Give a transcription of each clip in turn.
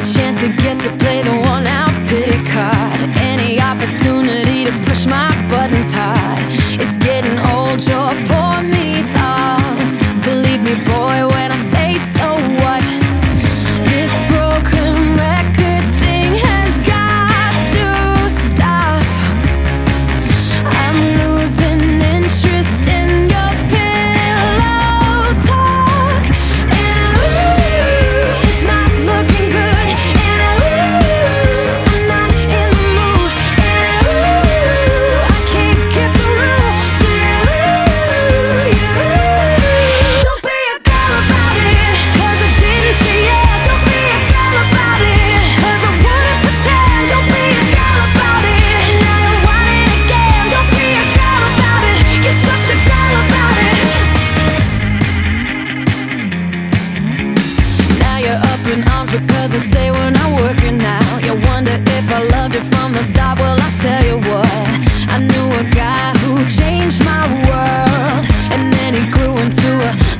a chance to get to play the one out pity card. Any opportunity to push my open arms because I say we're not working out. You wonder if I loved you from the start. Well, I tell you what, I knew a guy who changed my world, and then he grew into a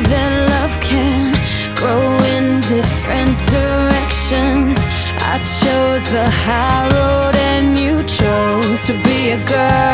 that love can grow in different directions. I chose the high road and you chose to be a girl.